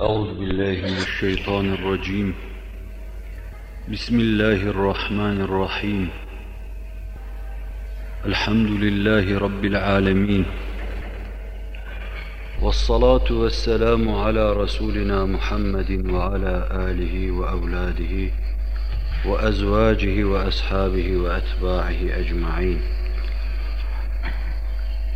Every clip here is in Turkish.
أعوذ بالله من الشيطان الرجيم. بسم الله الرحمن الرحيم. الحمد لله رب العالمين. والصلاة والسلام على رسولنا محمد وعلى آله وأولاده وأزواجه وأصحابه وأتباعه أجمعين.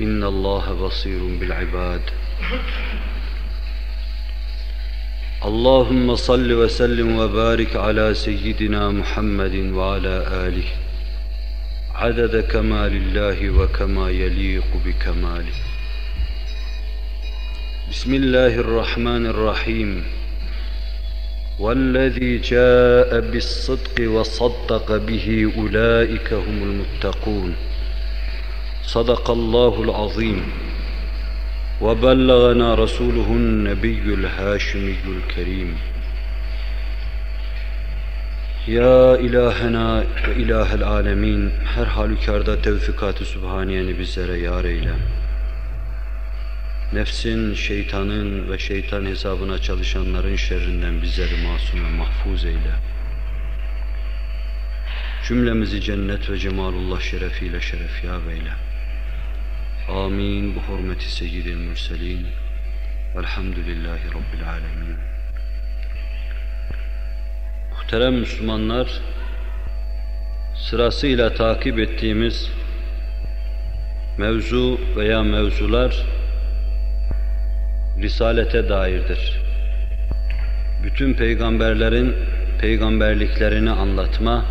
إن الله بصير بالعباد. اللهم صل وسلم وبارك على سيدنا محمد وعلى آله. عدد كمال الله وكما يليق بكماله. بسم الله الرحمن الرحيم. والذي جاء بالصدق وصدق به أولئك هم المتقون. صدق الله العظيم وبلغنا رسوله النبي الهاشمي الكريم Ya ilahena ve ilahel alemin her halükarda tevfikat-ı sübhaniyeni bizlere yar eyle. Nefsin, şeytanın ve şeytan hesabına çalışanların şerrinden bizleri masum ve mahfuz eyle. Cümlemizi cennet ve cemalullah şerefiyle şerefyab eyle. Amin. Bu hürmeti seyyidil mürselin. Velhamdülillahi Rabbil alemin. Muhterem Müslümanlar, sırasıyla takip ettiğimiz mevzu veya mevzular risalete dairdir. Bütün peygamberlerin peygamberliklerini anlatma,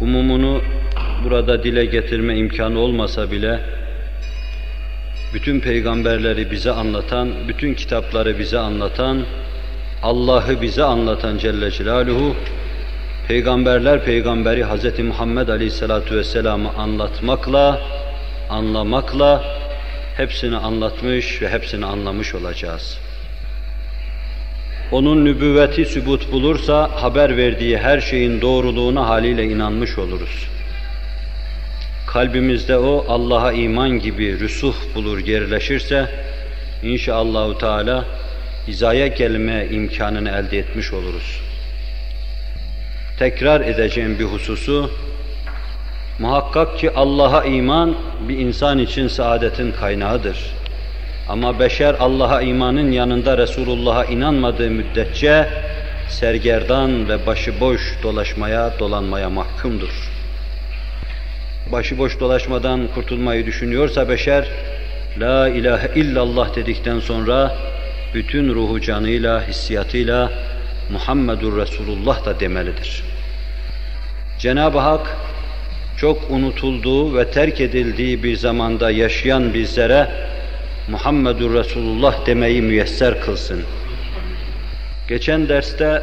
umumunu burada dile getirme imkanı olmasa bile bütün peygamberleri bize anlatan, bütün kitapları bize anlatan, Allah'ı bize anlatan Celle Celaluhu, peygamberler peygamberi Hz. Muhammed Aleyhisselatü Vesselam'ı anlatmakla, anlamakla hepsini anlatmış ve hepsini anlamış olacağız. Onun nübüvveti sübut bulursa haber verdiği her şeyin doğruluğuna haliyle inanmış oluruz. Kalbimizde o Allah'a iman gibi rüsuh bulur gerileşirse inşallahü teala hizaya gelme imkanını elde etmiş oluruz. Tekrar edeceğim bir hususu muhakkak ki Allah'a iman bir insan için saadetin kaynağıdır. Ama beşer Allah'a imanın yanında Resulullah'a inanmadığı müddetçe sergerdan ve başıboş dolaşmaya, dolanmaya mahkumdur. Başıboş dolaşmadan kurtulmayı düşünüyorsa beşer, La ilahe illallah dedikten sonra bütün ruhu canıyla, hissiyatıyla Muhammedur Resulullah da demelidir. Cenab-ı Hak çok unutulduğu ve terk edildiği bir zamanda yaşayan bizlere Muhammedur Resulullah demeyi müyesser kılsın. Geçen derste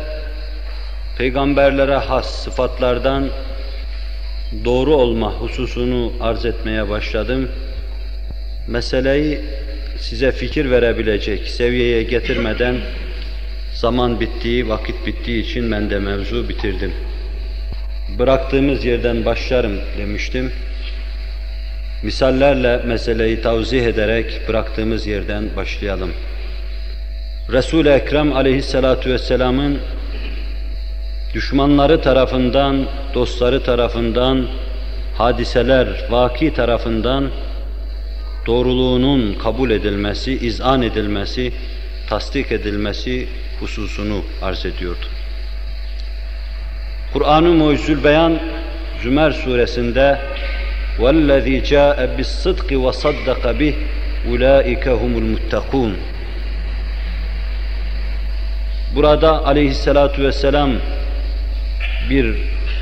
peygamberlere has sıfatlardan doğru olma hususunu arz etmeye başladım. Meseleyi size fikir verebilecek seviyeye getirmeden zaman bittiği, vakit bittiği için ben de mevzu bitirdim. Bıraktığımız yerden başlarım demiştim. Misallerle meseleyi tavzih ederek bıraktığımız yerden başlayalım. Resul-i Ekrem aleyhissalatu vesselamın düşmanları tarafından, dostları tarafından, hadiseler, vaki tarafından doğruluğunun kabul edilmesi, izan edilmesi, tasdik edilmesi hususunu arz ediyordu. Kur'an-ı Mucizül Beyan Zümer suresinde وَالَّذ۪ي جَاءَ بِالصِّدْقِ وَصَدَّقَ بِهِ اُولَٰئِكَ هُمُ الْمُتَّقُونَ Burada aleyhissalatu vesselam bir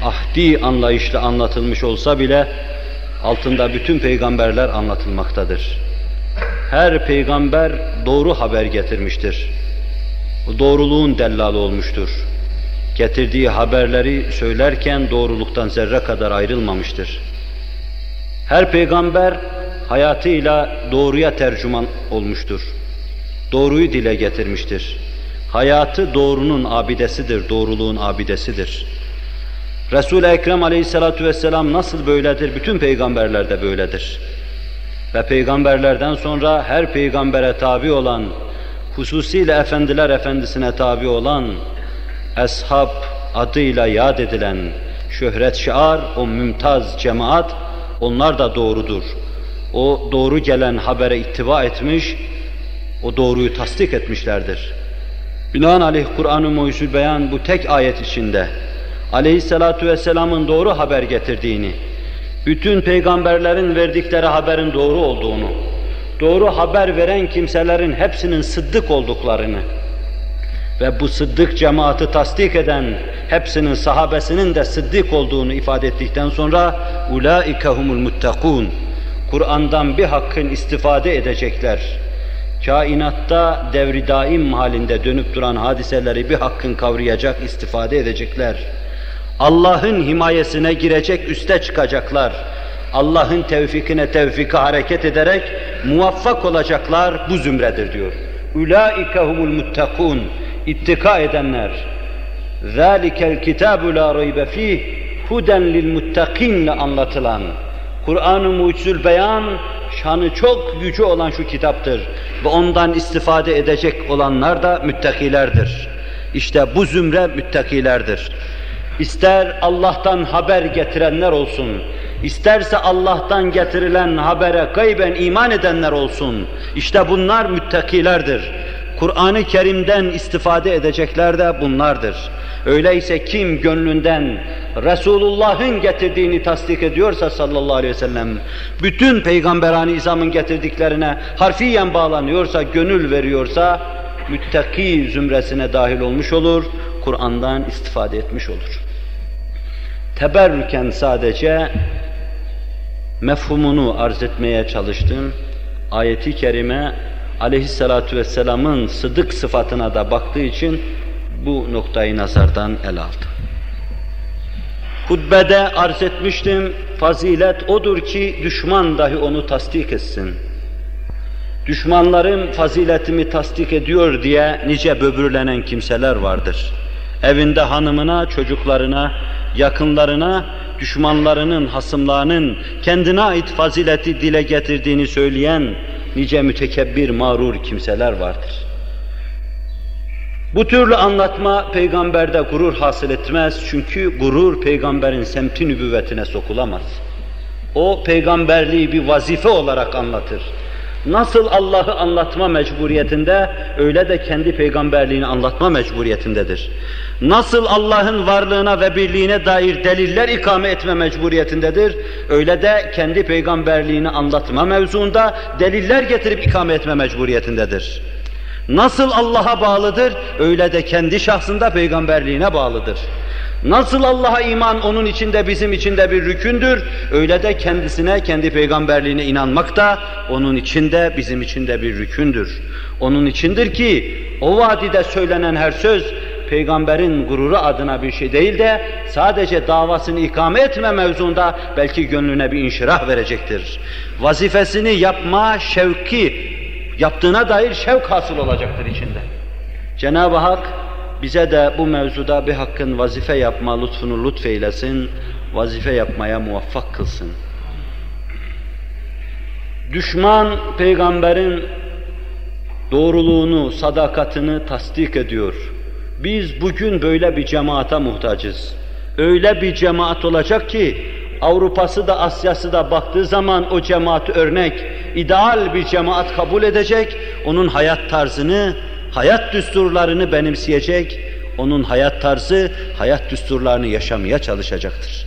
ahdi anlayışla anlatılmış olsa bile altında bütün peygamberler anlatılmaktadır. Her peygamber doğru haber getirmiştir. doğruluğun dellalı olmuştur. Getirdiği haberleri söylerken doğruluktan zerre kadar ayrılmamıştır. Her peygamber hayatıyla doğruya tercüman olmuştur. Doğruyu dile getirmiştir. Hayatı doğrunun abidesidir, doğruluğun abidesidir. Resul-i Ekrem aleyhissalatu vesselam nasıl böyledir? Bütün peygamberler de böyledir. Ve peygamberlerden sonra her peygambere tabi olan, hususiyle efendiler efendisine tabi olan, eshab adıyla yad edilen, şöhret şiar, o mümtaz cemaat, onlar da doğrudur. O doğru gelen habere ittiba etmiş, o doğruyu tasdik etmişlerdir. Binaenaleyh Kur'an-ı Muhyüzül Beyan bu tek ayet içinde aleyhissalatu vesselamın doğru haber getirdiğini, bütün peygamberlerin verdikleri haberin doğru olduğunu, doğru haber veren kimselerin hepsinin sıddık olduklarını ve bu sıddık cemaati tasdik eden hepsinin sahabesinin de sıddık olduğunu ifade ettikten sonra ulaike humul muttakun Kur'an'dan bir hakkın istifade edecekler. Kainatta devri daim halinde dönüp duran hadiseleri bir hakkın kavrayacak, istifade edecekler. Allah'ın himayesine girecek, üste çıkacaklar. Allah'ın tevfikine tevfika hareket ederek muvaffak olacaklar bu zümredir diyor. Ulaike humul muttakun. İttika edenler. Zalikel kitabu la raybe fih huden lil muttakinle anlatılan Kur'an-ı Mucizül Beyan şanı çok yüce olan şu kitaptır ve ondan istifade edecek olanlar da müttakilerdir. İşte bu zümre müttakilerdir. İster Allah'tan haber getirenler olsun, isterse Allah'tan getirilen habere gayben iman edenler olsun. İşte bunlar müttakilerdir. Kur'an-ı Kerim'den istifade edecekler de bunlardır. Öyleyse kim gönlünden Resulullah'ın getirdiğini tasdik ediyorsa sallallahu aleyhi ve sellem, bütün peygamberani izamın getirdiklerine harfiyen bağlanıyorsa, gönül veriyorsa, müttaki zümresine dahil olmuş olur, Kur'an'dan istifade etmiş olur. Teberrüken sadece mefhumunu arz etmeye çalıştım. Ayeti kerime aleyhissalatu vesselamın sıdık sıfatına da baktığı için bu noktayı nazardan ele aldım. Hutbede arz etmiştim, fazilet odur ki düşman dahi onu tasdik etsin. Düşmanlarım faziletimi tasdik ediyor diye nice böbürlenen kimseler vardır. Evinde hanımına, çocuklarına, yakınlarına, düşmanlarının, hasımlarının kendine ait fazileti dile getirdiğini söyleyen nice mütekebbir, mağrur kimseler vardır. Bu türlü anlatma peygamberde gurur hasıl etmez çünkü gurur peygamberin semti nübüvvetine sokulamaz. O peygamberliği bir vazife olarak anlatır. Nasıl Allah'ı anlatma mecburiyetinde, öyle de kendi peygamberliğini anlatma mecburiyetindedir. Nasıl Allah'ın varlığına ve birliğine dair deliller ikame etme mecburiyetindedir, öyle de kendi peygamberliğini anlatma mevzuunda deliller getirip ikame etme mecburiyetindedir. Nasıl Allah'a bağlıdır, öyle de kendi şahsında peygamberliğine bağlıdır. Nasıl Allah'a iman onun içinde bizim içinde bir rükündür, öyle de kendisine, kendi peygamberliğine inanmak da onun içinde bizim içinde bir rükündür. Onun içindir ki o vadide söylenen her söz peygamberin gururu adına bir şey değil de sadece davasını ikame etme mevzunda belki gönlüne bir inşirah verecektir. Vazifesini yapma şevki, yaptığına dair şevk hasıl olacaktır içinde. Cenab-ı Hak bize de bu mevzuda bir hakkın vazife yapma lütfunu lütfeylesin, vazife yapmaya muvaffak kılsın. Düşman peygamberin doğruluğunu, sadakatini tasdik ediyor. Biz bugün böyle bir cemaate muhtacız. Öyle bir cemaat olacak ki Avrupa'sı da Asya'sı da baktığı zaman o cemaat örnek, ideal bir cemaat kabul edecek, onun hayat tarzını, hayat düsturlarını benimseyecek, onun hayat tarzı, hayat düsturlarını yaşamaya çalışacaktır.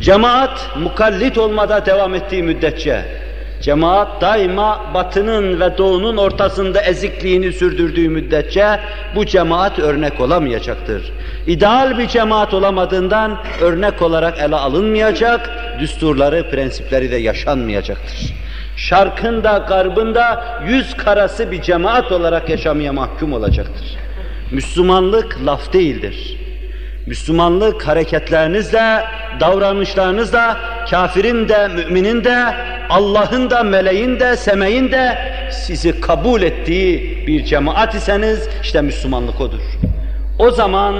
Cemaat mukallit olmada devam ettiği müddetçe, cemaat daima batının ve doğunun ortasında ezikliğini sürdürdüğü müddetçe bu cemaat örnek olamayacaktır. İdeal bir cemaat olamadığından örnek olarak ele alınmayacak, düsturları, prensipleri de yaşanmayacaktır. Şarkın da garbın da yüz karası bir cemaat olarak yaşamaya mahkum olacaktır. Müslümanlık laf değildir. Müslümanlık hareketlerinizle, davranışlarınızla kafirin de, müminin de, Allah'ın da, meleğin de, semeyin de sizi kabul ettiği bir cemaat iseniz işte Müslümanlık odur. O zaman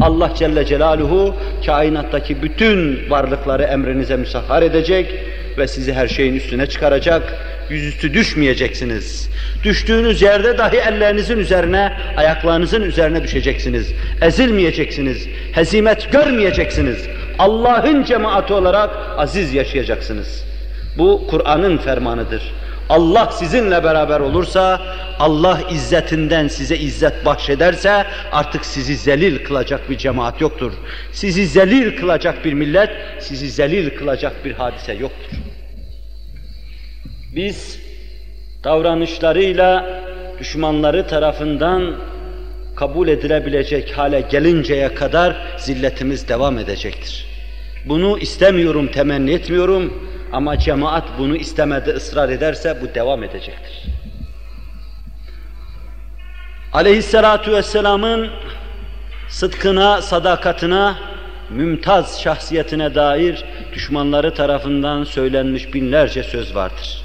Allah Celle Celaluhu kainattaki bütün varlıkları emrinize müsahhar edecek ve sizi her şeyin üstüne çıkaracak. Yüzüstü düşmeyeceksiniz. Düştüğünüz yerde dahi ellerinizin üzerine, ayaklarınızın üzerine düşeceksiniz. Ezilmeyeceksiniz. Hezimet görmeyeceksiniz. Allah'ın cemaati olarak aziz yaşayacaksınız. Bu Kur'an'ın fermanıdır. Allah sizinle beraber olursa, Allah izzetinden size izzet bahşederse artık sizi zelil kılacak bir cemaat yoktur. Sizi zelil kılacak bir millet, sizi zelil kılacak bir hadise yoktur. Biz davranışlarıyla düşmanları tarafından kabul edilebilecek hale gelinceye kadar zilletimiz devam edecektir. Bunu istemiyorum, temenni etmiyorum ama cemaat bunu istemedi, ısrar ederse bu devam edecektir. Aleyhissalatu vesselamın sıdkına, sadakatına, mümtaz şahsiyetine dair düşmanları tarafından söylenmiş binlerce söz vardır.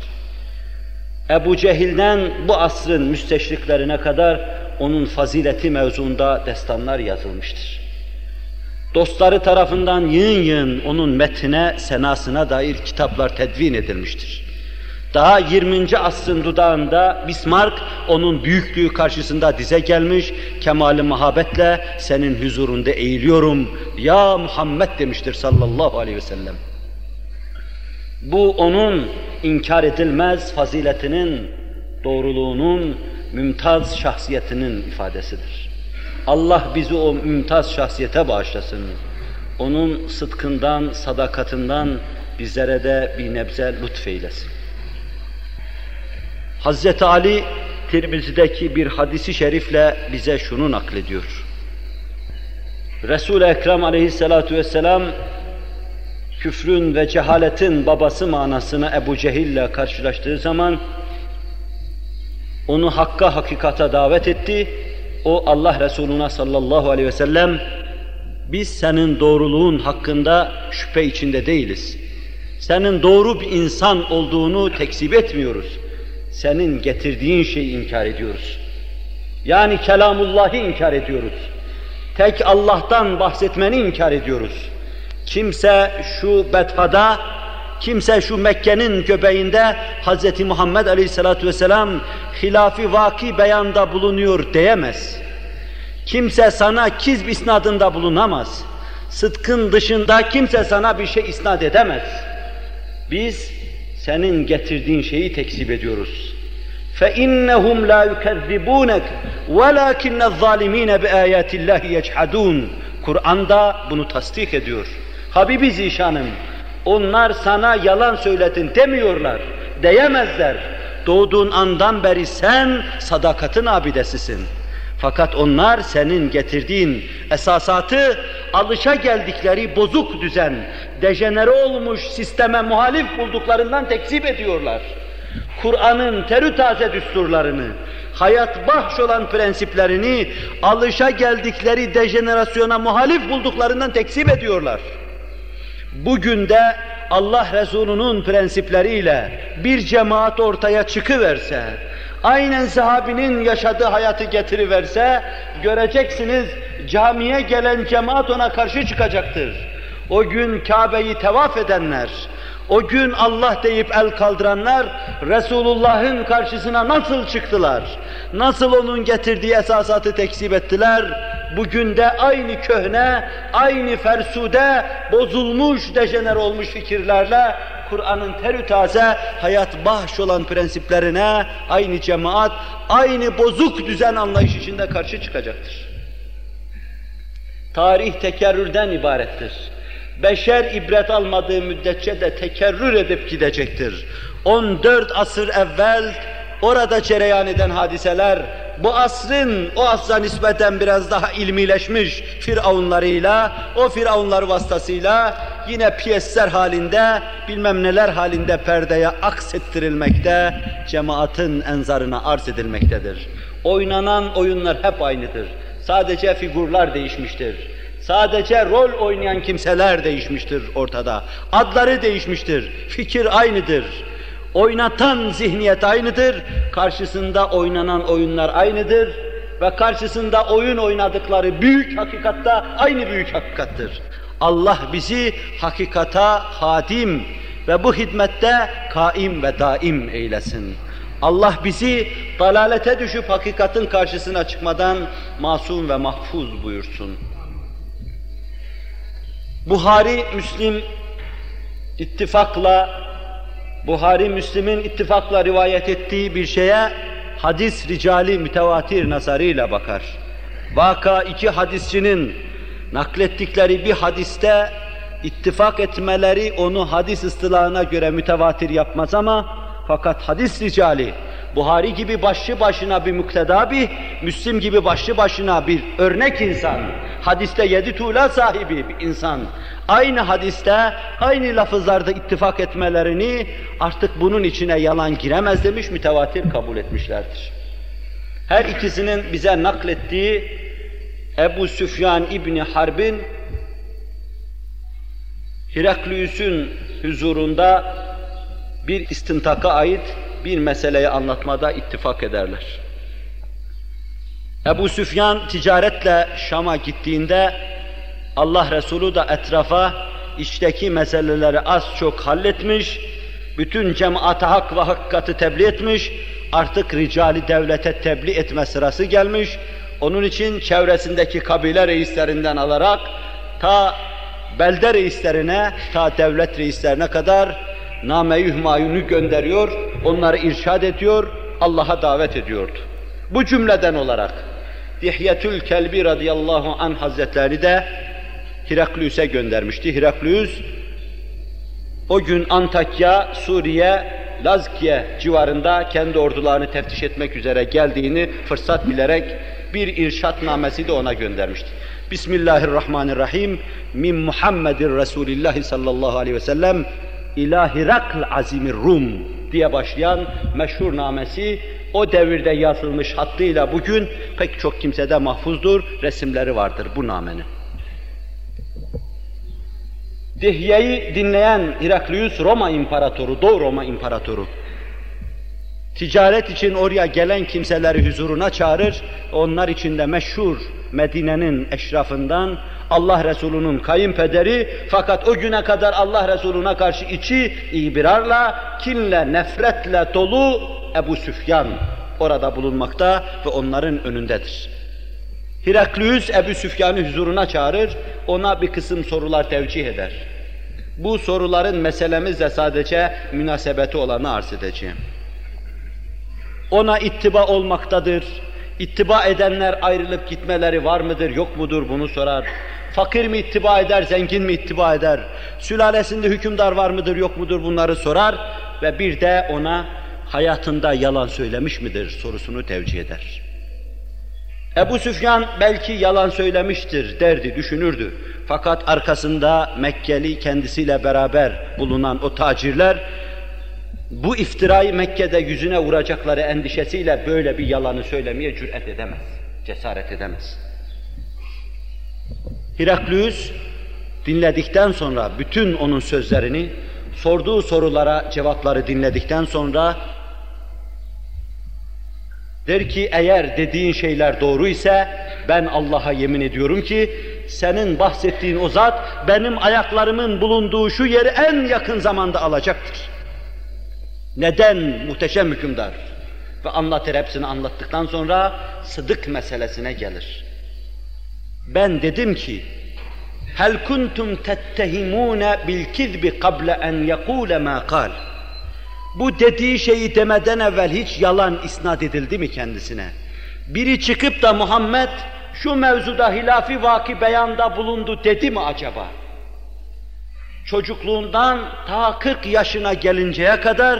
Ebu Cehil'den bu asrın müsteşriklerine kadar onun fazileti mevzuunda destanlar yazılmıştır. Dostları tarafından yığın yığın onun metine, senasına dair kitaplar tedvin edilmiştir. Daha 20. asrın dudağında Bismarck onun büyüklüğü karşısında dize gelmiş, kemali muhabbetle senin huzurunda eğiliyorum ya Muhammed demiştir sallallahu aleyhi ve sellem. Bu onun inkar edilmez faziletinin, doğruluğunun, mümtaz şahsiyetinin ifadesidir. Allah bizi o mümtaz şahsiyete bağışlasın. Onun sıdkından, sadakatinden bizlere de bir nebze lütfeylesin. Hazreti Ali Tirmizi'deki bir hadisi şerifle bize şunu naklediyor. Resul-i Ekrem aleyhissalatu vesselam küfrün ve cehaletin babası manasını Ebu Cehil'le karşılaştığı zaman onu hakka hakikata davet etti. O Allah Resuluna sallallahu aleyhi ve sellem biz senin doğruluğun hakkında şüphe içinde değiliz. Senin doğru bir insan olduğunu tekzip etmiyoruz. Senin getirdiğin şeyi inkar ediyoruz. Yani kelamullahı inkar ediyoruz. Tek Allah'tan bahsetmeni inkar ediyoruz. Kimse şu bethada, kimse şu Mekke'nin göbeğinde Hz. Muhammed Aleyhisselatü Vesselam hilafi vaki beyanda bulunuyor diyemez. Kimse sana kizb isnadında bulunamaz. Sıdkın dışında kimse sana bir şey isnat edemez. Biz senin getirdiğin şeyi tekzip ediyoruz. فَاِنَّهُمْ لَا يُكَذِّبُونَكَ وَلَاكِنَّ الظَّالِم۪ينَ بِآيَاتِ اللّٰهِ يَجْحَدُونَ Kur'an'da bunu tasdik ediyor. Habibi Zişanım, onlar sana yalan söyledin demiyorlar, diyemezler. Doğduğun andan beri sen sadakatin abidesisin. Fakat onlar senin getirdiğin esasatı alışa geldikleri bozuk düzen, dejenere olmuş sisteme muhalif bulduklarından tekzip ediyorlar. Kur'an'ın terü taze düsturlarını, hayat bahş olan prensiplerini alışa geldikleri dejenerasyona muhalif bulduklarından tekzip ediyorlar. Bugün de Allah Resulü'nün prensipleriyle bir cemaat ortaya çıkıverse, aynen sahabinin yaşadığı hayatı getiriverse, göreceksiniz camiye gelen cemaat ona karşı çıkacaktır. O gün Kabe'yi tevaf edenler, o gün Allah deyip el kaldıranlar Resulullah'ın karşısına nasıl çıktılar? Nasıl onun getirdiği esasatı tekzip ettiler? Bugün de aynı köhne, aynı fersude, bozulmuş, dejener olmuş fikirlerle Kur'an'ın terü taze, hayat bahş olan prensiplerine aynı cemaat, aynı bozuk düzen anlayış içinde karşı çıkacaktır. Tarih tekerrürden ibarettir. Beşer ibret almadığı müddetçe de tekerrür edip gidecektir. 14 asır evvel orada cereyan eden hadiseler, bu asrın o asra nispeten biraz daha ilmileşmiş firavunlarıyla, o firavunlar vasıtasıyla yine piyesler halinde, bilmem neler halinde perdeye aksettirilmekte, cemaatin enzarına arz edilmektedir. Oynanan oyunlar hep aynıdır. Sadece figürler değişmiştir. Sadece rol oynayan kimseler değişmiştir ortada. Adları değişmiştir. Fikir aynıdır. Oynatan zihniyet aynıdır. Karşısında oynanan oyunlar aynıdır. Ve karşısında oyun oynadıkları büyük hakikatta aynı büyük hakikattır. Allah bizi hakikata hadim ve bu hizmette kaim ve daim eylesin. Allah bizi dalalete düşüp hakikatin karşısına çıkmadan masum ve mahfuz buyursun. Buhari, Müslim ittifakla, Buhari, Müslim'in ittifakla rivayet ettiği bir şeye hadis ricali mütevatir nazarıyla bakar. Vaka iki hadisçinin naklettikleri bir hadiste ittifak etmeleri onu hadis ıstılahına göre mütevatir yapmaz ama fakat hadis ricali Buhari gibi başlı başına bir mukteda bir, Müslim gibi başlı başına bir örnek insan, hadiste yedi tuğla sahibi bir insan, aynı hadiste, aynı lafızlarda ittifak etmelerini artık bunun içine yalan giremez demiş, mütevatir kabul etmişlerdir. Her ikisinin bize naklettiği Ebu Süfyan İbni Harb'in Heraklius'un huzurunda bir istintaka ait bir meseleyi anlatmada ittifak ederler. Ebu Süfyan ticaretle Şam'a gittiğinde Allah Resulü de etrafa içteki meseleleri az çok halletmiş, bütün cemaate hak ve hakikati tebliğ etmiş, artık ricali devlete tebliğ etme sırası gelmiş, onun için çevresindeki kabile reislerinden alarak ta belde reislerine, ta devlet reislerine kadar name-i hümayunu gönderiyor, onları irşad ediyor, Allah'a davet ediyordu. Bu cümleden olarak Dihyetül Kelbi radıyallahu an hazretleri de Heraklius'e göndermişti. Heraklius o gün Antakya, Suriye, Lazkiye civarında kendi ordularını teftiş etmek üzere geldiğini fırsat bilerek bir irşat namesi de ona göndermişti. Bismillahirrahmanirrahim. Min Muhammedin Resulillah sallallahu aleyhi ve sellem ila Hirakl azimir Rum diye başlayan meşhur namesi o devirde yazılmış hattıyla bugün pek çok kimsede mahfuzdur, resimleri vardır bu namenin. Dihye'yi dinleyen Heraklius Roma İmparatoru, Doğu Roma İmparatoru. Ticaret için oraya gelen kimseleri huzuruna çağırır, onlar içinde meşhur Medine'nin eşrafından Allah Resulü'nün kayınpederi fakat o güne kadar Allah Resulü'ne karşı içi ibirarla, kinle, nefretle dolu Ebu Süfyan orada bulunmakta ve onların önündedir. Heraklius Ebu Süfyan'ı huzuruna çağırır, ona bir kısım sorular tevcih eder. Bu soruların meselemizle sadece münasebeti olanı arz edeceğim. Ona ittiba olmaktadır, İttiba edenler ayrılıp gitmeleri var mıdır, yok mudur bunu sorar. Fakir mi ittiba eder, zengin mi ittiba eder? Sülalesinde hükümdar var mıdır, yok mudur bunları sorar ve bir de ona hayatında yalan söylemiş midir sorusunu tevcih eder. Ebu Süfyan belki yalan söylemiştir derdi, düşünürdü. Fakat arkasında Mekkeli kendisiyle beraber bulunan o tacirler bu iftirayı Mekke'de yüzüne vuracakları endişesiyle böyle bir yalanı söylemeye cüret edemez, cesaret edemez. Heraklius dinledikten sonra bütün onun sözlerini, sorduğu sorulara cevapları dinledikten sonra der ki eğer dediğin şeyler doğru ise ben Allah'a yemin ediyorum ki senin bahsettiğin o zat benim ayaklarımın bulunduğu şu yeri en yakın zamanda alacaktır. Neden muhteşem hükümdar? Ve anlatır hepsini anlattıktan sonra sıdık meselesine gelir. Ben dedim ki, hel kuntum tettehimune bil kizbi qabla en yekule ma kal. Bu dediği şeyi demeden evvel hiç yalan isnat edildi mi kendisine? Biri çıkıp da Muhammed şu mevzuda hilafi vaki beyanda bulundu dedi mi acaba? Çocukluğundan ta 40 yaşına gelinceye kadar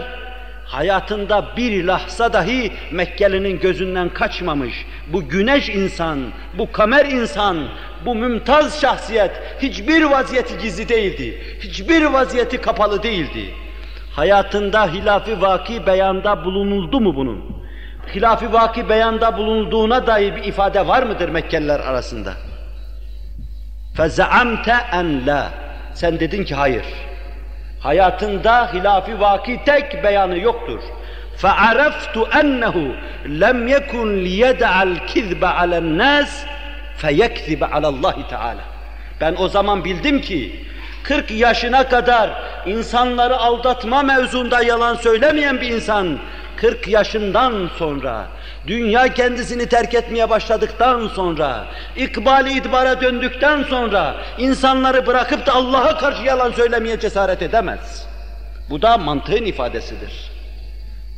hayatında bir lahza dahi Mekkeli'nin gözünden kaçmamış, bu güneş insan, bu kamer insan, bu mümtaz şahsiyet hiçbir vaziyeti gizli değildi, hiçbir vaziyeti kapalı değildi. Hayatında hilafi vaki beyanda bulunuldu mu bunun? hilaf-ı vaki beyanda bulunduğuna dair bir ifade var mıdır Mekkeliler arasında? فَزَعَمْتَ en la. Sen dedin ki hayır. Hayatında hilaf-ı vaki tek beyanı yoktur. فَعَرَفْتُ أَنَّهُ لَمْ يَكُنْ لِيَدَعَ الْكِذْبَ عَلَى النَّاسِ فَيَكْذِبَ عَلَى اللّٰهِ Teala. Ben o zaman bildim ki 40 yaşına kadar insanları aldatma mevzunda yalan söylemeyen bir insan 40 yaşından sonra, dünya kendisini terk etmeye başladıktan sonra, ikbali idbara döndükten sonra insanları bırakıp da Allah'a karşı yalan söylemeye cesaret edemez. Bu da mantığın ifadesidir.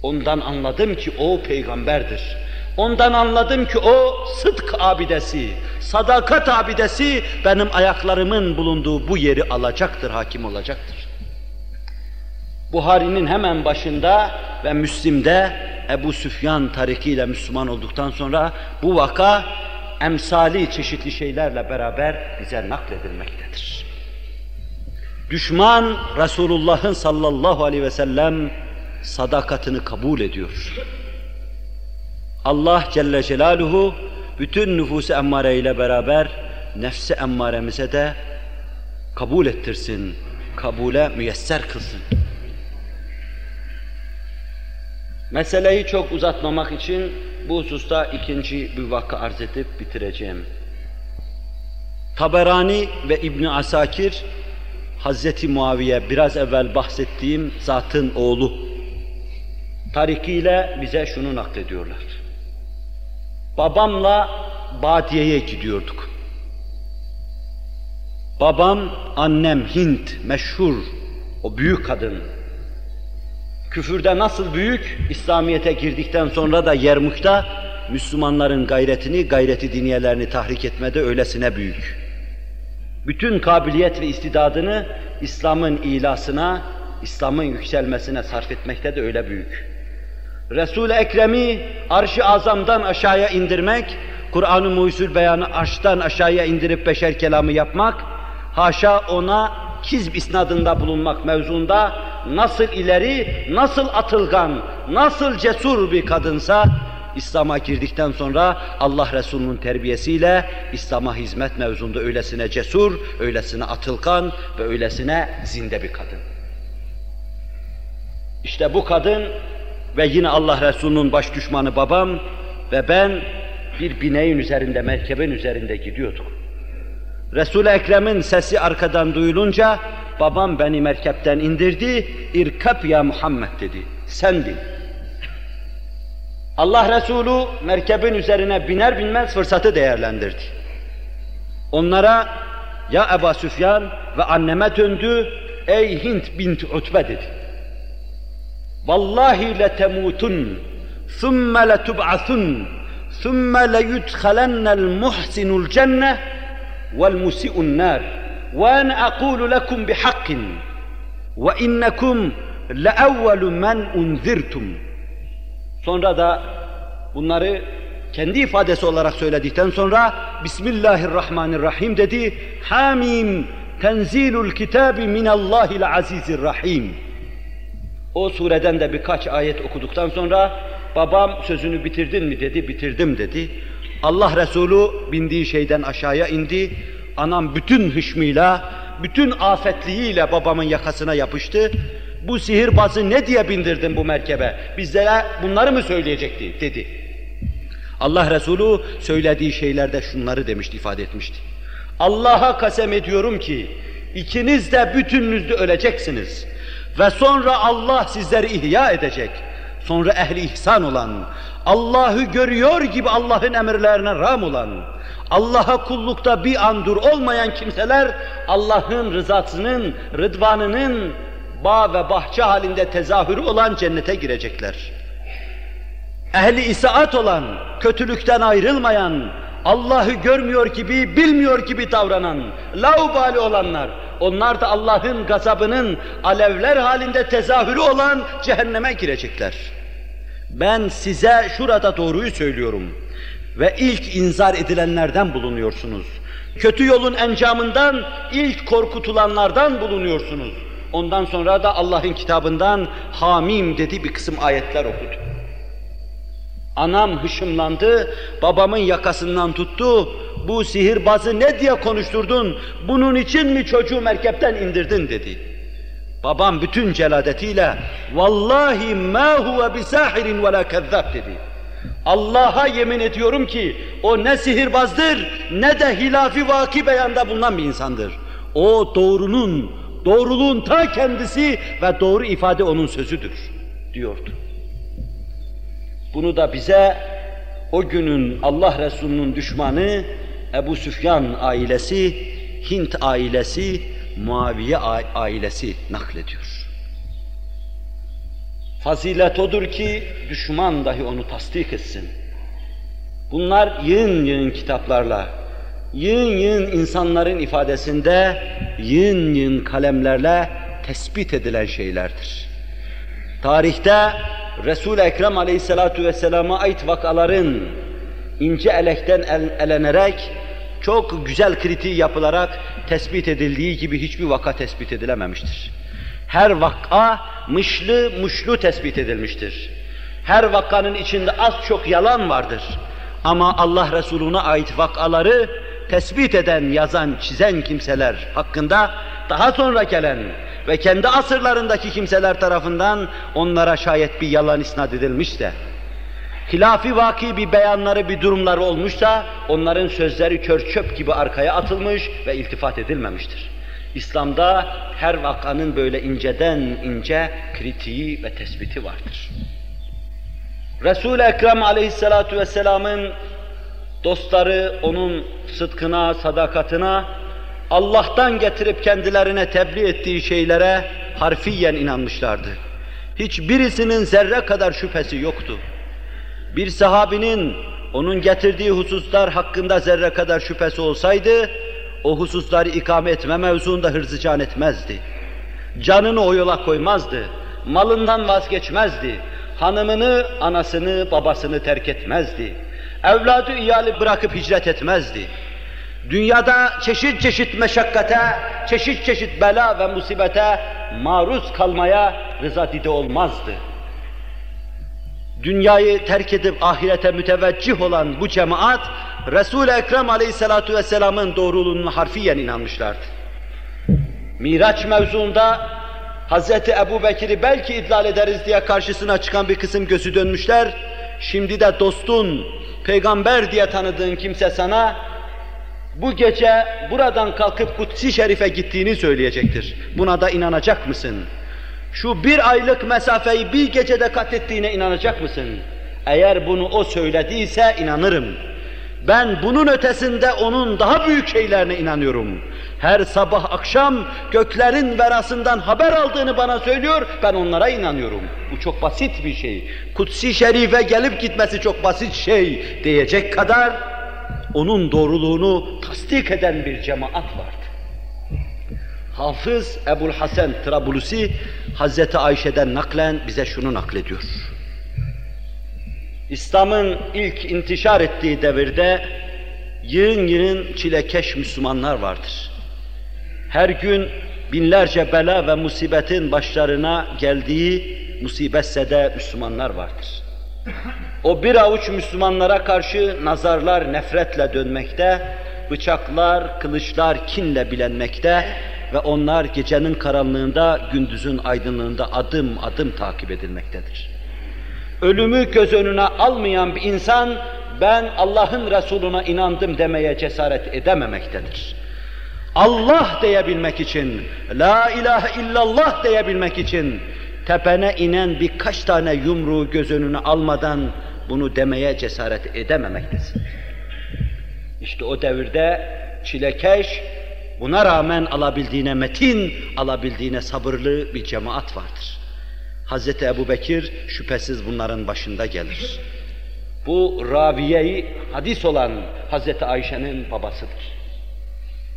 Ondan anladım ki o peygamberdir. Ondan anladım ki o sıdk abidesi, sadakat abidesi benim ayaklarımın bulunduğu bu yeri alacaktır, hakim olacaktır. Buhari'nin hemen başında ve Müslim'de Ebu Süfyan tarikiyle Müslüman olduktan sonra bu vaka emsali çeşitli şeylerle beraber bize nakledilmektedir. Düşman Resulullah'ın sallallahu aleyhi ve sellem sadakatini kabul ediyor. Allah Celle Celaluhu bütün nüfusu emmare ile beraber nefsi emmaremize de kabul ettirsin, kabule müyesser kılsın. Meseleyi çok uzatmamak için bu hususta ikinci bir vakı arz edip bitireceğim. Taberani ve İbn Asakir Hazreti Muaviye biraz evvel bahsettiğim zatın oğlu tarikiyle bize şunu naklediyorlar. Babamla Badiye'ye gidiyorduk. Babam, annem Hint, meşhur, o büyük kadın, Küfürde nasıl büyük, İslamiyet'e girdikten sonra da Yermuk'ta Müslümanların gayretini, gayreti diniyelerini tahrik etmede öylesine büyük. Bütün kabiliyet ve istidadını İslam'ın ilasına, İslam'ın yükselmesine sarf etmekte de öyle büyük. Resul-i Ekrem'i arş-ı azamdan aşağıya indirmek, Kur'an-ı Muhyüzül Beyan'ı arştan aşağıya indirip beşer kelamı yapmak, haşa ona kizb isnadında bulunmak mevzunda nasıl ileri, nasıl atılgan, nasıl cesur bir kadınsa İslam'a girdikten sonra Allah Resulü'nün terbiyesiyle İslam'a hizmet mevzunda öylesine cesur, öylesine atılgan ve öylesine zinde bir kadın. İşte bu kadın ve yine Allah Resulü'nün baş düşmanı babam ve ben bir bineğin üzerinde, merkebin üzerinde gidiyorduk. Resul-i Ekrem'in sesi arkadan duyulunca babam beni merkepten indirdi, irkap ya Muhammed dedi, sen bin. Allah Resulü merkebin üzerine biner binmez fırsatı değerlendirdi. Onlara ya Ebu Süfyan ve anneme döndü, ey Hint bint Utbe dedi. Vallahi letemutun, thumme letub'athun, thumme leyudkhalennel muhsinul cenneh vel musi'un nar. وأنا أقول لكم بحق وإنكم لأول من أنذرتم Sonra da bunları kendi ifadesi olarak söyledikten sonra Bismillahirrahmanirrahim dedi. Hamim tenzilul kitabi minallahil azizir rahim. O sureden de birkaç ayet okuduktan sonra babam sözünü bitirdin mi dedi, bitirdim dedi. Allah Resulü bindiği şeyden aşağıya indi. Anam bütün hışmıyla, bütün afetliğiyle babamın yakasına yapıştı. Bu sihirbazı ne diye bindirdin bu merkebe? Bizlere bunları mı söyleyecekti dedi. Allah Resulü söylediği şeylerde şunları demişti, ifade etmişti. Allah'a kasem ediyorum ki ikiniz de bütününüzde öleceksiniz. Ve sonra Allah sizleri ihya edecek. Sonra ehli ihsan olan, Allah'ı görüyor gibi Allah'ın emirlerine ram olan, Allah'a kullukta bir andur olmayan kimseler Allah'ın rızasının, rıdvanının bağ ve bahçe halinde tezahürü olan cennete girecekler. Ehli isaat olan, kötülükten ayrılmayan, Allah'ı görmüyor gibi, bilmiyor gibi davranan, laubali olanlar, onlar da Allah'ın gazabının alevler halinde tezahürü olan cehenneme girecekler. Ben size şurada doğruyu söylüyorum ve ilk inzar edilenlerden bulunuyorsunuz. Kötü yolun encamından ilk korkutulanlardan bulunuyorsunuz. Ondan sonra da Allah'ın kitabından hamim dedi bir kısım ayetler okudu. Anam hışımlandı, babamın yakasından tuttu. Bu sihirbazı ne diye konuşturdun? Bunun için mi çocuğu merkepten indirdin dedi. Babam bütün celadetiyle vallahi ma huve bisahirin ve la dedi. Allah'a yemin ediyorum ki o ne sihirbazdır ne de hilafi vaki beyanda bulunan bir insandır. O doğrunun, doğruluğun ta kendisi ve doğru ifade onun sözüdür diyordu. Bunu da bize o günün Allah Resulü'nün düşmanı Ebu Süfyan ailesi, Hint ailesi, Muaviye ailesi naklediyor. Fazilet odur ki düşman dahi onu tasdik etsin. Bunlar yığın yığın kitaplarla, yığın yığın insanların ifadesinde, yığın yığın kalemlerle tespit edilen şeylerdir. Tarihte Resul-i Ekrem aleyhissalatu vesselama ait vakaların ince elekten el, elenerek çok güzel kritiği yapılarak tespit edildiği gibi hiçbir vaka tespit edilememiştir. Her vaka mışlı muşlu tespit edilmiştir. Her vakanın içinde az çok yalan vardır. Ama Allah Resulüne ait vakaları tespit eden, yazan, çizen kimseler hakkında daha sonra gelen ve kendi asırlarındaki kimseler tarafından onlara şayet bir yalan isnat edilmişse, hilafi vaki bir beyanları, bir durumları olmuşsa, onların sözleri kör çöp gibi arkaya atılmış ve iltifat edilmemiştir. İslam'da her vakanın böyle inceden ince kritiği ve tespiti vardır. Resul-i Ekrem aleyhissalatu vesselamın dostları onun sıdkına, sadakatına, Allah'tan getirip kendilerine tebliğ ettiği şeylere harfiyen inanmışlardı. Hiçbirisinin zerre kadar şüphesi yoktu. Bir sahabinin onun getirdiği hususlar hakkında zerre kadar şüphesi olsaydı, o hususları ikame etme mevzuunda hırzı can etmezdi. Canını o yola koymazdı, malından vazgeçmezdi, hanımını, anasını, babasını terk etmezdi. Evladı iyali bırakıp hicret etmezdi. Dünyada çeşit çeşit meşakkate, çeşit çeşit bela ve musibete maruz kalmaya rıza dide olmazdı. Dünyayı terk edip ahirete müteveccih olan bu cemaat, Resul-i Ekrem aleyhissalatu vesselamın doğruluğunun harfiyen inanmışlardı. Miraç mevzuunda Hz. Ebu Bekir'i belki idlal ederiz diye karşısına çıkan bir kısım gözü dönmüşler. Şimdi de dostun, peygamber diye tanıdığın kimse sana bu gece buradan kalkıp Kutsi Şerif'e gittiğini söyleyecektir. Buna da inanacak mısın? Şu bir aylık mesafeyi bir gecede kat ettiğine inanacak mısın? Eğer bunu o söylediyse inanırım. Ben bunun ötesinde onun daha büyük şeylerine inanıyorum. Her sabah akşam göklerin verasından haber aldığını bana söylüyor, ben onlara inanıyorum. Bu çok basit bir şey. Kutsi Şerif'e gelip gitmesi çok basit şey diyecek kadar onun doğruluğunu tasdik eden bir cemaat vardı. Hafız Ebul Hasan Trabulusi Hazreti Ayşe'den naklen bize şunu naklediyor. İslam'ın ilk intişar ettiği devirde yığın yığın çilekeş Müslümanlar vardır. Her gün binlerce bela ve musibetin başlarına geldiği musibetse de Müslümanlar vardır. O bir avuç Müslümanlara karşı nazarlar nefretle dönmekte, bıçaklar, kılıçlar kinle bilenmekte ve onlar gecenin karanlığında, gündüzün aydınlığında adım adım takip edilmektedir. Ölümü göz önüne almayan bir insan, ben Allah'ın Resuluna inandım demeye cesaret edememektedir. Allah diyebilmek için, La ilahe illallah diyebilmek için, tepene inen birkaç tane yumruğu göz önüne almadan bunu demeye cesaret edememektesin. İşte o devirde çilekeş, buna rağmen alabildiğine metin, alabildiğine sabırlı bir cemaat vardır. Hazreti Ebu Bekir şüphesiz bunların başında gelir. Bu Raviye'yi hadis olan Hazreti Ayşe'nin babasıdır.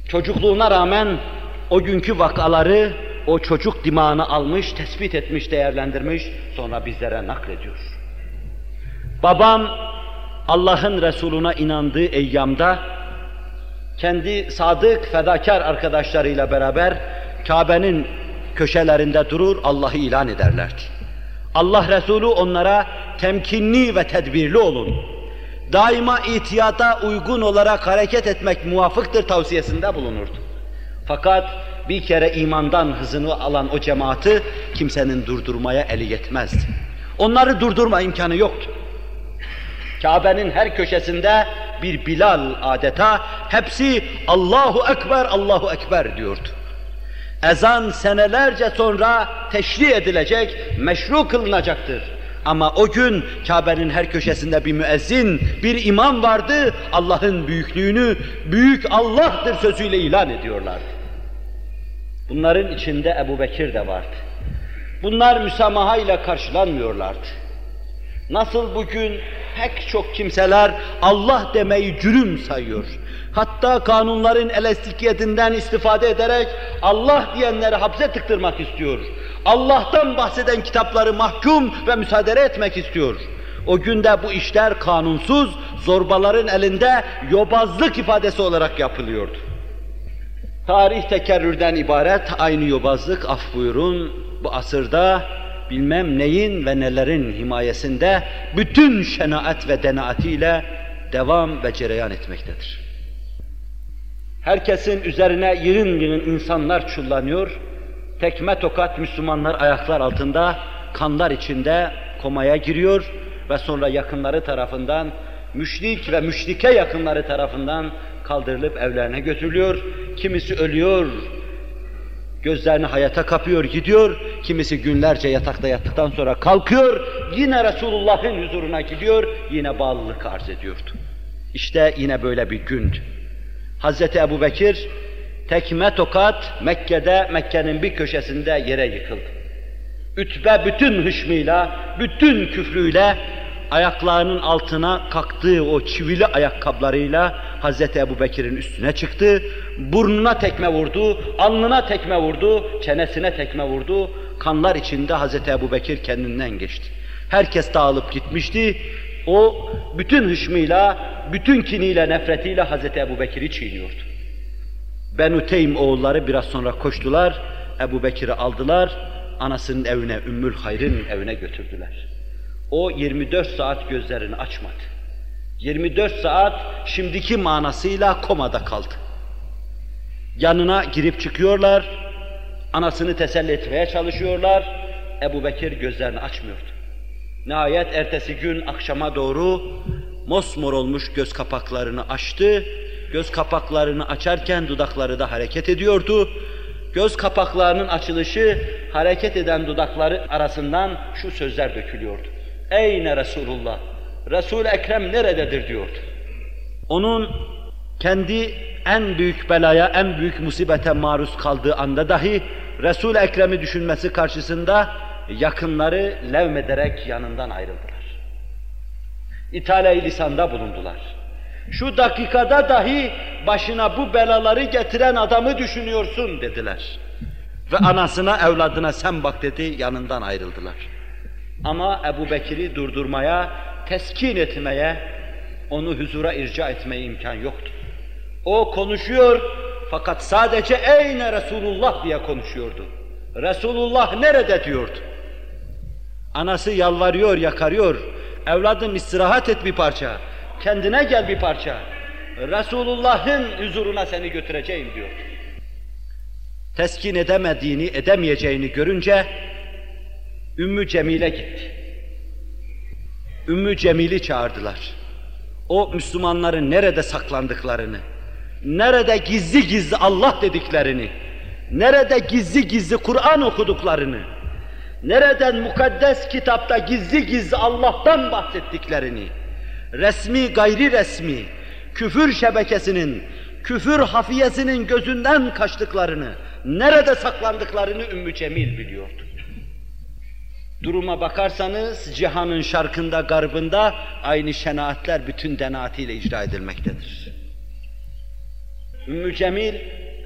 Çocukluğuna rağmen o günkü vakaları o çocuk dimağını almış, tespit etmiş, değerlendirmiş, sonra bizlere naklediyor. Babam Allah'ın Resuluna inandığı eyyamda kendi sadık, fedakar arkadaşlarıyla beraber Kabe'nin köşelerinde durur, Allah'ı ilan ederlerdi. Allah Resulü onlara temkinli ve tedbirli olun. Daima itiyata uygun olarak hareket etmek muvafıktır tavsiyesinde bulunurdu. Fakat bir kere imandan hızını alan o cemaati kimsenin durdurmaya eli yetmezdi. Onları durdurma imkanı yoktu. Kabe'nin her köşesinde bir Bilal adeta hepsi Allahu Ekber, Allahu Ekber diyordu. Ezan senelerce sonra teşri edilecek, meşru kılınacaktır. Ama o gün Kabe'nin her köşesinde bir müezzin, bir imam vardı, Allah'ın büyüklüğünü, büyük Allah'tır sözüyle ilan ediyorlardı. Bunların içinde Ebu Bekir de vardı. Bunlar müsamaha ile karşılanmıyorlardı. Nasıl bugün pek çok kimseler Allah demeyi cürüm sayıyor. Hatta kanunların elastikiyetinden istifade ederek Allah diyenleri hapse tıktırmak istiyor. Allah'tan bahseden kitapları mahkum ve müsaade etmek istiyor. O günde bu işler kanunsuz, zorbaların elinde yobazlık ifadesi olarak yapılıyordu. Tarih tekerrürden ibaret aynı yobazlık af buyurun bu asırda bilmem neyin ve nelerin himayesinde bütün şenaat ve denaatiyle devam ve cereyan etmektedir. Herkesin üzerine yığın yığın insanlar çullanıyor, tekme tokat Müslümanlar ayaklar altında, kanlar içinde komaya giriyor ve sonra yakınları tarafından, müşrik ve müşrike yakınları tarafından kaldırılıp evlerine götürülüyor. Kimisi ölüyor, gözlerini hayata kapıyor, gidiyor. Kimisi günlerce yatakta yattıktan sonra kalkıyor, yine Resulullah'ın huzuruna gidiyor, yine bağlılık arz ediyordu. İşte yine böyle bir gündü. Hazreti Ebu Bekir, tekme tokat Mekke'de, Mekke'nin bir köşesinde yere yıkıldı. Ütbe bütün hışmıyla, bütün küfrüyle ayaklarının altına kalktığı o çivili ayakkabılarıyla Hazreti Ebu Bekir'in üstüne çıktı, burnuna tekme vurdu, alnına tekme vurdu, çenesine tekme vurdu, kanlar içinde Hazreti Ebu Bekir kendinden geçti. Herkes dağılıp gitmişti, o bütün hışmıyla, bütün kiniyle, nefretiyle Hazreti Ebu Bekir'i çiğniyordu. Benu Teym oğulları biraz sonra koştular, Ebu Bekir'i aldılar, anasının evine, Ümmül Hayr'ın evine götürdüler. O 24 saat gözlerini açmadı. 24 saat şimdiki manasıyla komada kaldı. Yanına girip çıkıyorlar, anasını teselli etmeye çalışıyorlar. Ebu Bekir gözlerini açmıyordu. Nihayet ertesi gün akşama doğru mosmor olmuş göz kapaklarını açtı. Göz kapaklarını açarken dudakları da hareket ediyordu. Göz kapaklarının açılışı, hareket eden dudakları arasından şu sözler dökülüyordu. Eyne Resulullah? Resul-i Ekrem nerededir diyordu. Onun kendi en büyük belaya, en büyük musibete maruz kaldığı anda dahi Resul-i Ekrem'i düşünmesi karşısında yakınları levmederek yanından ayrıldılar. İtalya lisanda bulundular. Şu dakikada dahi başına bu belaları getiren adamı düşünüyorsun dediler. Ve anasına, evladına sen bak dedi, yanından ayrıldılar. Ama Ebu Bekir'i durdurmaya, teskin etmeye, onu huzura irca etmeye imkan yoktu. O konuşuyor fakat sadece eyne Resulullah diye konuşuyordu. Resulullah nerede diyordu. Anası yalvarıyor, yakarıyor. Evladım istirahat et bir parça. Kendine gel bir parça. Resulullah'ın huzuruna seni götüreceğim diyor. Teskin edemediğini, edemeyeceğini görünce Ümmü Cemil'e gitti. Ümmü Cemil'i çağırdılar. O Müslümanların nerede saklandıklarını, nerede gizli gizli Allah dediklerini, nerede gizli gizli Kur'an okuduklarını, nereden mukaddes kitapta gizli gizli Allah'tan bahsettiklerini, resmi gayri resmi, küfür şebekesinin, küfür hafiyesinin gözünden kaçtıklarını, nerede saklandıklarını Ümmü Cemil biliyordu. Duruma bakarsanız cihanın şarkında, garbında aynı şenaatler bütün denaatiyle icra edilmektedir. Ümmü Cemil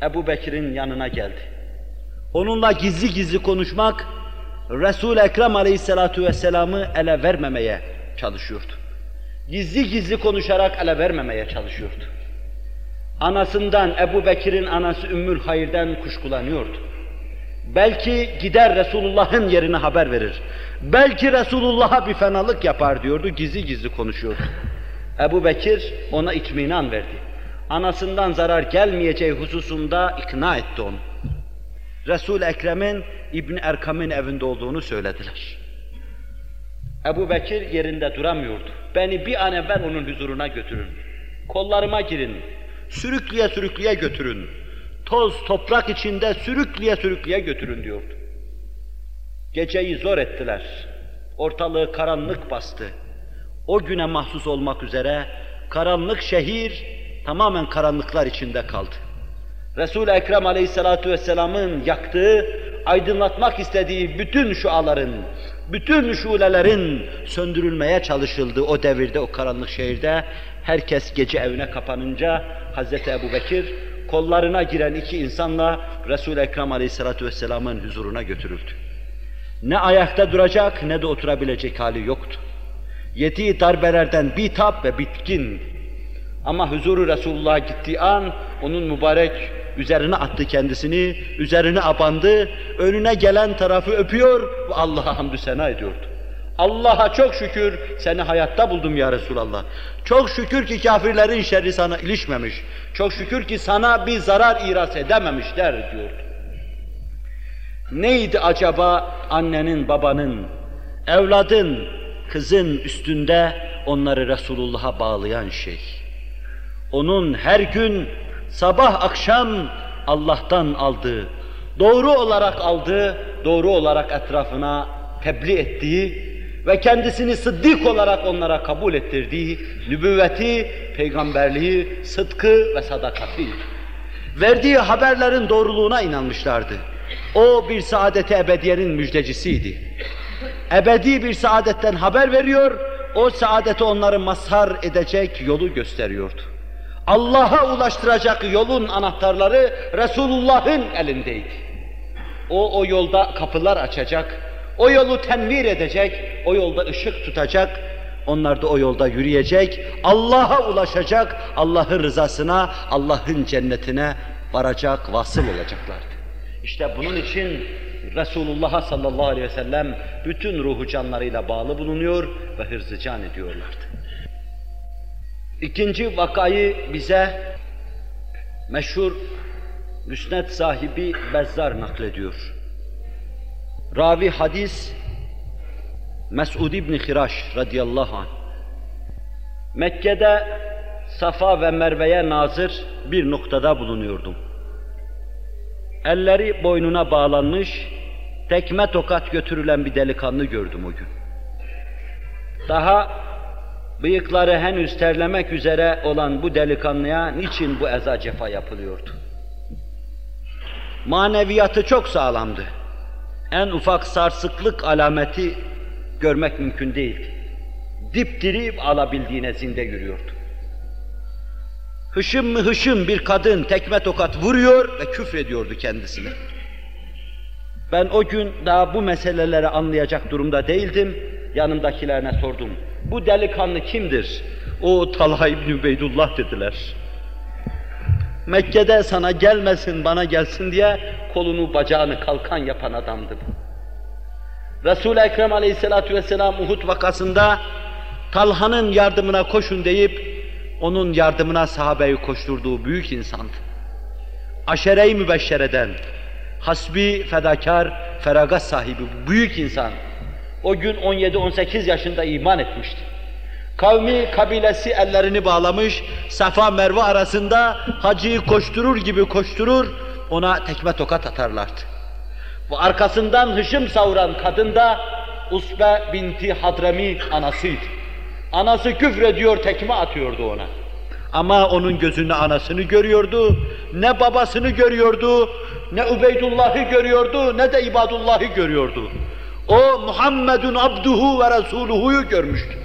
Ebu Bekir'in yanına geldi. Onunla gizli gizli konuşmak, Resul-i Ekrem aleyhissalatu vesselam'ı ele vermemeye çalışıyordu. Gizli gizli konuşarak ele vermemeye çalışıyordu. Anasından, Ebu Bekir'in anası Ümmül Hayır'den kuşkulanıyordu. Belki gider Resulullah'ın yerine haber verir. Belki Resulullah'a bir fenalık yapar diyordu, gizli gizli konuşuyordu. Ebu Bekir ona itminan verdi. Anasından zarar gelmeyeceği hususunda ikna etti onu. Resul-i Ekrem'in İbn Erkam'ın evinde olduğunu söylediler. Ebu Bekir yerinde duramıyordu. Beni bir an evvel onun huzuruna götürün. Kollarıma girin. Sürükleye sürükleye götürün. Toz toprak içinde sürükleye sürükleye götürün diyordu. Geceyi zor ettiler. Ortalığı karanlık bastı. O güne mahsus olmak üzere karanlık şehir tamamen karanlıklar içinde kaldı. Resul-i Ekrem Aleyhisselatü Vesselam'ın yaktığı, aydınlatmak istediği bütün şuaların, bütün şulelerin söndürülmeye çalışıldığı o devirde, o karanlık şehirde herkes gece evine kapanınca Hz. Ebu Bekir kollarına giren iki insanla Resul-i Ekrem Aleyhisselatü Vesselam'ın huzuruna götürüldü. Ne ayakta duracak ne de oturabilecek hali yoktu. Yediği darbelerden bitap ve bitkin. Ama huzuru Resulullah'a gittiği an onun mübarek üzerine attı kendisini, üzerine abandı, önüne gelen tarafı öpüyor ve Allah'a hamdü sena ediyordu. Allah'a çok şükür seni hayatta buldum ya Resulallah. Çok şükür ki kafirlerin şerri sana ilişmemiş. Çok şükür ki sana bir zarar iras edememişler diyordu. Neydi acaba annenin, babanın, evladın, kızın üstünde onları Resulullah'a bağlayan şey? Onun her gün sabah akşam Allah'tan aldığı, doğru olarak aldığı, doğru olarak etrafına tebliğ ettiği ve kendisini sıddık olarak onlara kabul ettirdiği nübüvveti, peygamberliği, sıdkı ve sadakati. Verdiği haberlerin doğruluğuna inanmışlardı. O bir saadeti ebediyenin müjdecisiydi. Ebedi bir saadetten haber veriyor, o saadeti onları mazhar edecek yolu gösteriyordu. Allah'a ulaştıracak yolun anahtarları Resulullah'ın elindeydi. O, o yolda kapılar açacak, o yolu tenvir edecek, o yolda ışık tutacak, onlar da o yolda yürüyecek, Allah'a ulaşacak, Allah'ın rızasına, Allah'ın cennetine varacak, vasıl olacaklardı. İşte bunun için Resulullah sallallahu aleyhi ve sellem bütün ruhu canlarıyla bağlı bulunuyor ve hırzı can ediyorlardı. İkinci vakayı bize meşhur müsned sahibi Bezzar naklediyor. Ravi hadis Mes'ud ibn Hiraş radıyallahu anh. Mekke'de Safa ve Merve'ye nazır bir noktada bulunuyordum. Elleri boynuna bağlanmış, tekme tokat götürülen bir delikanlı gördüm o gün. Daha bıyıkları henüz terlemek üzere olan bu delikanlıya niçin bu eza cefa yapılıyordu? Maneviyatı çok sağlamdı. En ufak sarsıklık alameti görmek mümkün değildi. Dipdiri alabildiğine zinde yürüyordu. Hışım mı hışım bir kadın tekme tokat vuruyor ve küfrediyordu kendisine. Ben o gün daha bu meseleleri anlayacak durumda değildim. Yanımdakilerine sordum. Bu delikanlı kimdir? O Talha İbni Übeydullah dediler. Mekke'de sana gelmesin, bana gelsin diye kolunu bacağını kalkan yapan adamdı bu. Resul-i Ekrem aleyhissalatu vesselam Uhud vakasında Talha'nın yardımına koşun deyip onun yardımına sahabeyi koşturduğu büyük insandı. Aşere-i mübeşşereden, hasbi, fedakar, feragat sahibi büyük insan. O gün 17-18 yaşında iman etmişti. Kavmi, kabilesi ellerini bağlamış, Safa Merve arasında hacıyı koşturur gibi koşturur, ona tekme tokat atarlardı. Bu arkasından hışım savuran kadın da Usbe binti Hadremi anasıydı. Anası küfrediyor, tekme atıyordu ona. Ama onun gözünde anasını görüyordu, ne babasını görüyordu, ne Ubeydullah'ı görüyordu, ne de İbadullah'ı görüyordu. O Muhammedun abduhu ve resuluhu'yu görmüştü.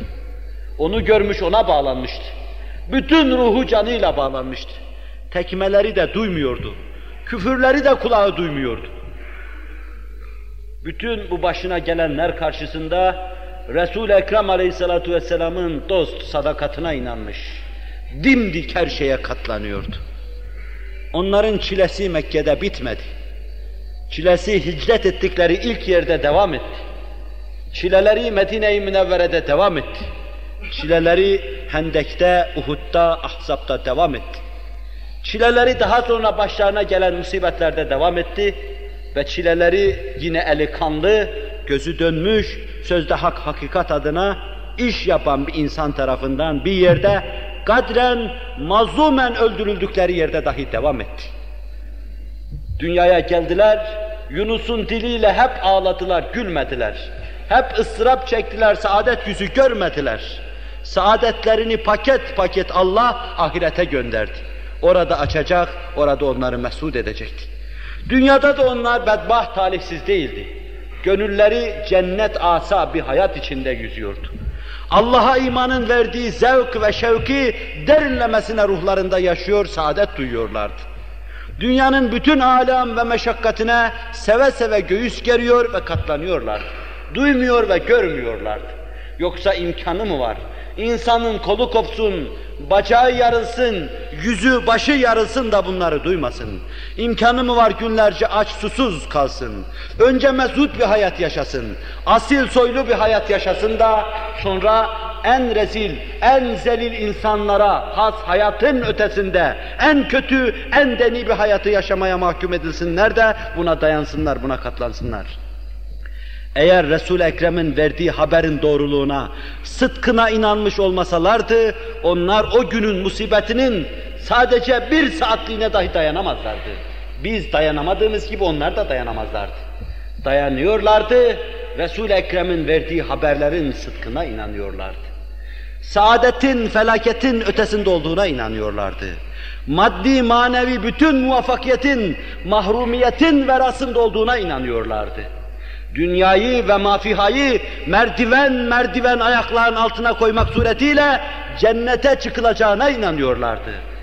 Onu görmüş, ona bağlanmıştı. Bütün ruhu canıyla bağlanmıştı. Tekmeleri de duymuyordu. Küfürleri de kulağı duymuyordu. Bütün bu başına gelenler karşısında Resul-i Ekrem Aleyhisselatü Vesselam'ın dost sadakatına inanmış. Dimdik her şeye katlanıyordu. Onların çilesi Mekke'de bitmedi. Çilesi hicret ettikleri ilk yerde devam etti. Çileleri Medine-i Münevvere'de devam etti. Çileleri Hendek'te, Uhud'da, Ahzab'da devam etti. Çileleri daha sonra başlarına gelen musibetlerde devam etti ve çileleri yine eli kanlı, gözü dönmüş, sözde hak hakikat adına iş yapan bir insan tarafından bir yerde kadren, mazlumen öldürüldükleri yerde dahi devam etti. Dünyaya geldiler, Yunus'un diliyle hep ağladılar, gülmediler. Hep ıstırap çektiler, saadet yüzü görmediler. Saadetlerini paket paket Allah ahirete gönderdi. Orada açacak, orada onları mesut edecekti. Dünyada da onlar bedbaht talihsiz değildi. Gönülleri cennet asa bir hayat içinde yüzüyordu. Allah'a imanın verdiği zevk ve şevki derinlemesine ruhlarında yaşıyor, saadet duyuyorlardı. Dünyanın bütün alem ve meşakkatine seve seve göğüs geriyor ve katlanıyorlardı. Duymuyor ve görmüyorlardı. Yoksa imkanı mı var? İnsanın kolu kopsun, bacağı yarılsın, yüzü başı yarılsın da bunları duymasın. İmkanı mı var günlerce aç susuz kalsın. Önce mezut bir hayat yaşasın. Asil soylu bir hayat yaşasın da sonra en rezil, en zelil insanlara has hayatın ötesinde en kötü, en deni bir hayatı yaşamaya mahkum edilsinler de buna dayansınlar, buna katlansınlar. Eğer Resul Ekrem'in verdiği haberin doğruluğuna, sıdkına inanmış olmasalardı, onlar o günün musibetinin sadece bir saatliğine dahi dayanamazlardı. Biz dayanamadığımız gibi onlar da dayanamazlardı. Dayanıyorlardı, Resul Ekrem'in verdiği haberlerin sıdkına inanıyorlardı. Saadetin, felaketin ötesinde olduğuna inanıyorlardı. Maddi, manevi bütün muvaffakiyetin, mahrumiyetin verasında olduğuna inanıyorlardı dünyayı ve mafihayı merdiven merdiven ayaklarının altına koymak suretiyle cennete çıkılacağına inanıyorlardı.